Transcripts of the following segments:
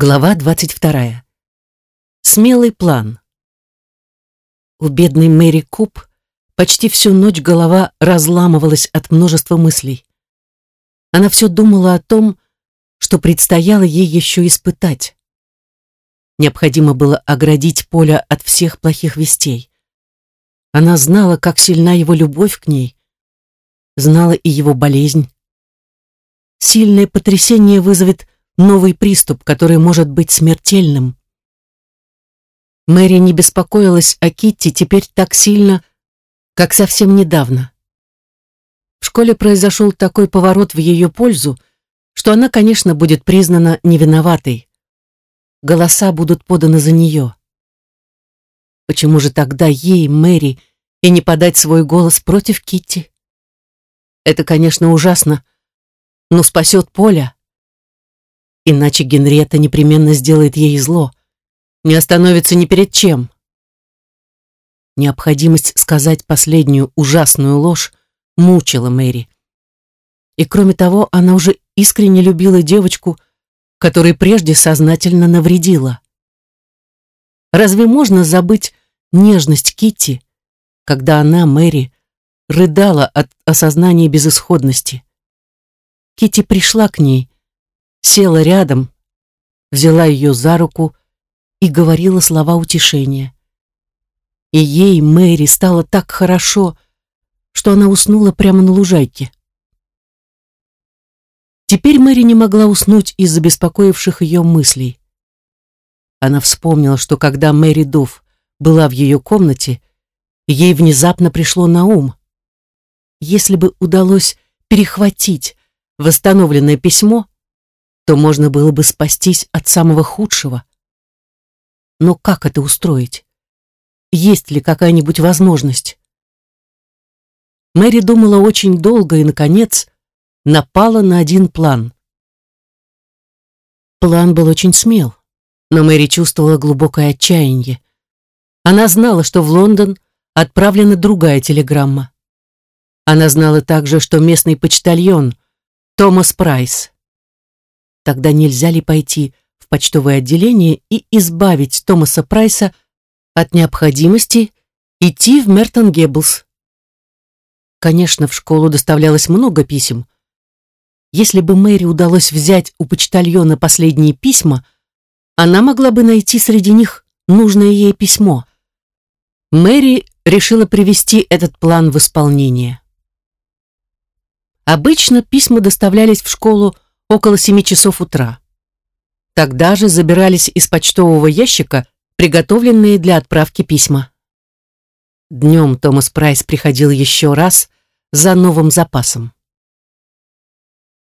Глава 22. Смелый план. У бедной Мэри Куб почти всю ночь голова разламывалась от множества мыслей. Она все думала о том, что предстояло ей еще испытать. Необходимо было оградить Поля от всех плохих вестей. Она знала, как сильна его любовь к ней, знала и его болезнь. Сильное потрясение вызовет новый приступ, который может быть смертельным. Мэри не беспокоилась о Китти теперь так сильно, как совсем недавно. В школе произошел такой поворот в ее пользу, что она, конечно, будет признана невиноватой. Голоса будут поданы за нее. Почему же тогда ей, Мэри, и не подать свой голос против Китти? Это, конечно, ужасно, но спасет Поля. Иначе Генриетта непременно сделает ей зло. Не остановится ни перед чем. Необходимость сказать последнюю ужасную ложь мучила Мэри. И кроме того, она уже искренне любила девочку, которой прежде сознательно навредила. Разве можно забыть нежность Китти, когда она, Мэри, рыдала от осознания безысходности? Китти пришла к ней, села рядом, взяла ее за руку и говорила слова утешения. И ей, Мэри, стало так хорошо, что она уснула прямо на лужайке. Теперь Мэри не могла уснуть из-за беспокоивших ее мыслей. Она вспомнила, что когда Мэри Дуфф была в ее комнате, ей внезапно пришло на ум. Если бы удалось перехватить восстановленное письмо, то можно было бы спастись от самого худшего. Но как это устроить? Есть ли какая-нибудь возможность? Мэри думала очень долго и, наконец, напала на один план. План был очень смел, но Мэри чувствовала глубокое отчаяние. Она знала, что в Лондон отправлена другая телеграмма. Она знала также, что местный почтальон Томас Прайс Тогда нельзя ли пойти в почтовое отделение и избавить Томаса Прайса от необходимости идти в Мертон Гебблс? Конечно, в школу доставлялось много писем. Если бы Мэри удалось взять у почтальона последние письма, она могла бы найти среди них нужное ей письмо. Мэри решила привести этот план в исполнение. Обычно письма доставлялись в школу около семи часов утра. Тогда же забирались из почтового ящика приготовленные для отправки письма. Днем Томас Прайс приходил еще раз за новым запасом.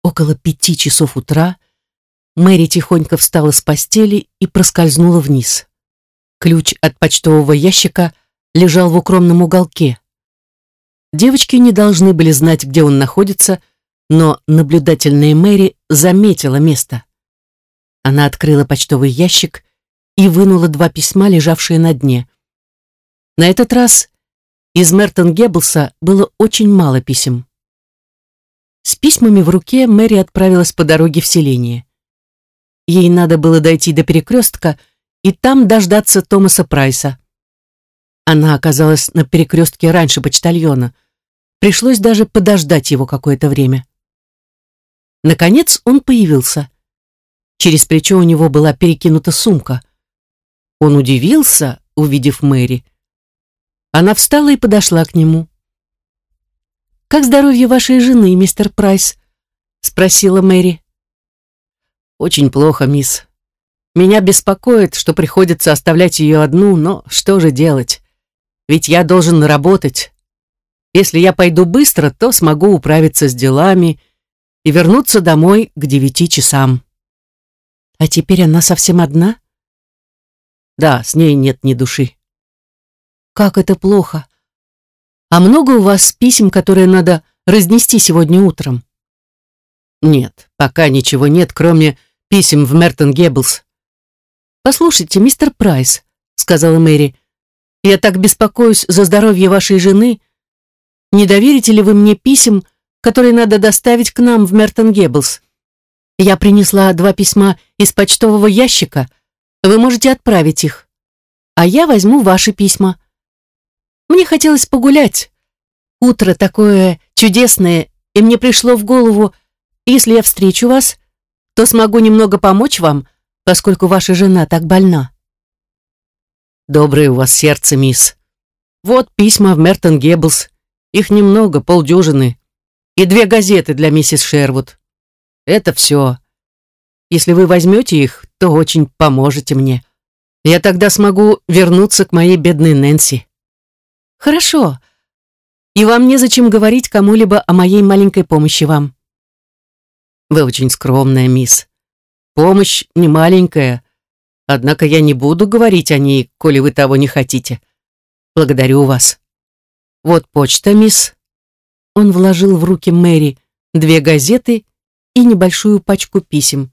Около пяти часов утра Мэри тихонько встала с постели и проскользнула вниз. Ключ от почтового ящика лежал в укромном уголке. Девочки не должны были знать, где он находится, но наблюдательная Мэри заметила место. Она открыла почтовый ящик и вынула два письма, лежавшие на дне. На этот раз из Мертон Гебблса было очень мало писем. С письмами в руке Мэри отправилась по дороге в селение. Ей надо было дойти до перекрестка и там дождаться Томаса Прайса. Она оказалась на перекрестке раньше почтальона. Пришлось даже подождать его какое-то время. Наконец он появился. Через плечо у него была перекинута сумка. Он удивился, увидев Мэри. Она встала и подошла к нему. «Как здоровье вашей жены, мистер Прайс?» — спросила Мэри. «Очень плохо, мисс. Меня беспокоит, что приходится оставлять ее одну, но что же делать? Ведь я должен работать. Если я пойду быстро, то смогу управиться с делами и вернуться домой к девяти часам. А теперь она совсем одна? Да, с ней нет ни души. Как это плохо. А много у вас писем, которые надо разнести сегодня утром? Нет, пока ничего нет, кроме писем в Мертон Гебблс. Послушайте, мистер Прайс, сказала Мэри, я так беспокоюсь за здоровье вашей жены. Не доверите ли вы мне писем, который надо доставить к нам в Мертон Гебблс. Я принесла два письма из почтового ящика. Вы можете отправить их. А я возьму ваши письма. Мне хотелось погулять. Утро такое чудесное, и мне пришло в голову, если я встречу вас, то смогу немного помочь вам, поскольку ваша жена так больна. Доброе у вас сердце, мисс. Вот письма в Мертон Геббелс. Их немного, полдюжины. И две газеты для миссис Шервуд. Это все. Если вы возьмете их, то очень поможете мне. Я тогда смогу вернуться к моей бедной Нэнси. Хорошо. И вам незачем говорить кому-либо о моей маленькой помощи вам. Вы очень скромная, мисс. Помощь не маленькая, однако я не буду говорить о ней, коли вы того не хотите. Благодарю вас. Вот почта, мисс. Он вложил в руки Мэри две газеты и небольшую пачку писем.